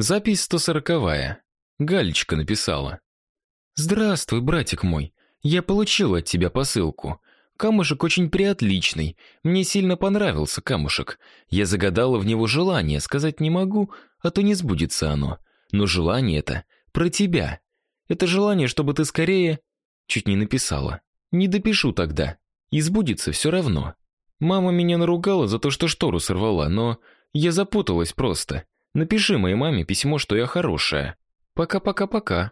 Запись 140-я. Галечка написала. Здравствуй, братик мой. Я получила от тебя посылку. Камушек очень приотличный. Мне сильно понравился камушек. Я загадала в него желание, сказать не могу, а то не сбудется оно. Но желание это про тебя. Это желание, чтобы ты скорее чуть не написала. Не допишу тогда. И сбудется все равно. Мама меня наругала за то, что штору сорвала, но я запуталась просто. Напиши моей маме письмо, что я хорошая. Пока-пока-пока.